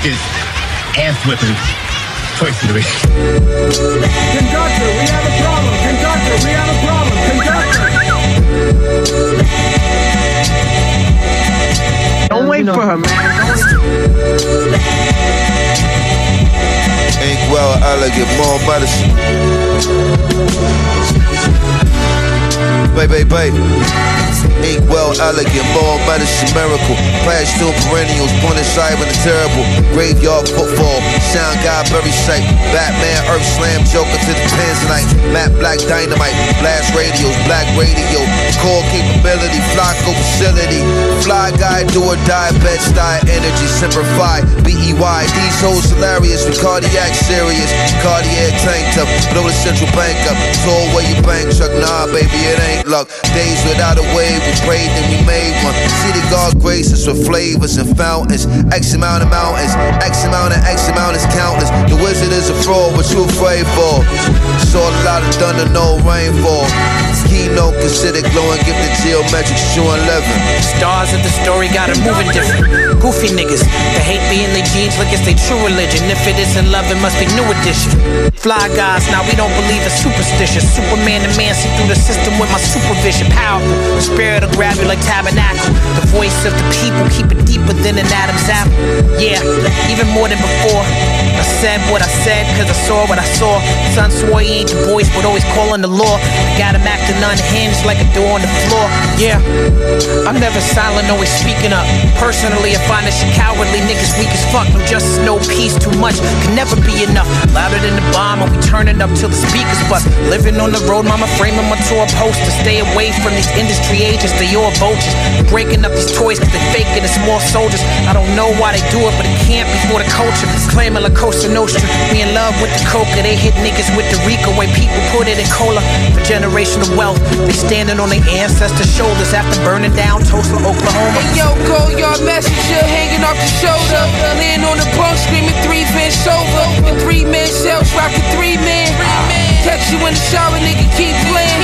sickest ass whipping choice of the week. Conductor, we have a problem. Conductor, we have a problem. Conductor. Don't wait for her, man. Ain't well elegant, more medicine. Baby, baby. Ain't well elegant, more medicine, miracle. Past two perennials, point inside with a terrible. Graveyard football, sound guy, very sight. Batman, Earth Slam, Joker to the Tanzanite. Matt Black Dynamite, blast radios, black radio. Core capability, Flocko facility. Fly guy, do or die, Bed-Stuy, energy, simplify. B-E-Y, these hoes hilarious with cardiac serious. Cardiac tank top, blow the central bank up. Toll where your bank truck, nah, baby, it ain't Days without a wave, we prayed and we made one. City God graces with flavors and fountains. X amount of mountains, X amount of X amount is countless. The wizard is a fraud, what you afraid for? Saw a lot of thunder, no rainfall. Keynote considered glowing, give the geometric shoe 11. Stars of the story got it moving different. Goofy niggas that hate being like it's their true religion. If it isn't love, it must be new edition. Fly guys, now we don't believe in superstition. Superman the man see through the system with my supervision. Powerful, the spirit will grab you like tabernacle. The voice of the people keep it deeper than an Adam's apple. Yeah, even more than before. Said what I said, cause I saw what I saw. Son swore he ain't the voice, but always calling the law. Got him acting unhinged like a door on the floor. Yeah, I'm never silent, always speaking up. Personally, I find this shit cowardly. Niggas weak as fuck. No justice, no peace, too much. Can never be enough. Louder than the bomb, and we turning up till the speakers bust. Living on the road, mama framing my tour poster. Stay away from these industry agents, they all vultures. Breaking up these toys cause they faking the small soldiers. I don't know why they do it, but it can't be for the culture. Claiming La Costa Nostra. We in love with the coca. They hit niggas with the RICO way people put it in cola. For generational wealth, they standing on their ancestors' shoulders after burning down Tulsa, Oklahoma. Hey yo, go yard messenger hanging off the shoulder. Laying on the bunk screaming three Vince over. And three men cells rocking three men. Catch you in the shower, nigga, keep playing.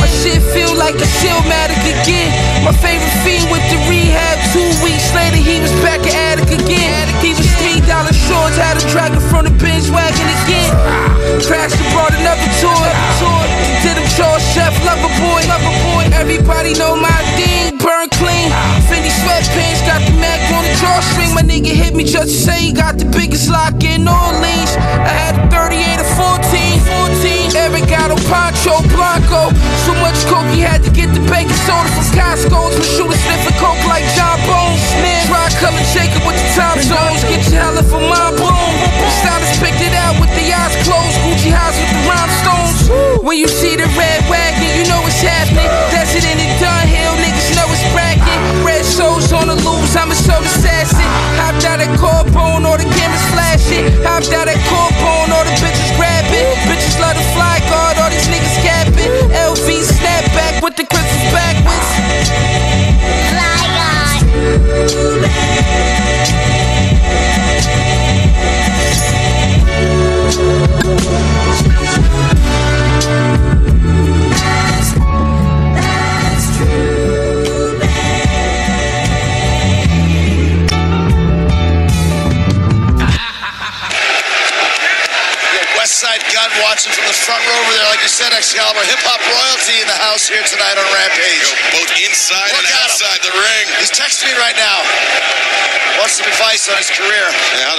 My shit feel like a Stillmatic again. My favorite fiend with the rehab. Two weeks later, he was back at Attic again. He was wagon again. Crashed and brought another toy. Did him chores, chef, lover boy. Everybody know my thing, burn clean. Fendi sweatpants, got the Mac on the drawstring. My nigga hit me just to say he got the biggest lock in Orleans. I had a 38 or 14. 14. Eric got a Pancho Blanco. So much coke he had to get the baking soda from Costco's. My shooter sniffing coke like John Bones. Dry color Jacob with the top zones. Get your hella for my When you see the red wagon, you know what's happening. It in the Dunhill, niggas know it's bracket. Red shows on the loose, I'm a soul assassin. Hopped out at Corbone, all the cameras flashing. Hopped out at Corbone, Westside Gun watching from the front row over there. Like you said, Excalibur, hip hop royalty in the house here tonight on Rampage. both inside Look and at him. outside the ring. He's texting me right now. Wants some advice on his career. Yeah,